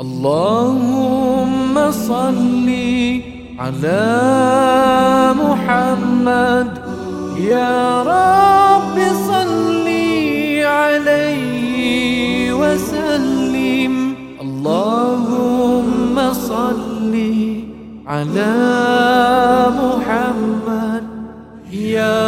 اللهم صل على محمد يا رب على محمد يا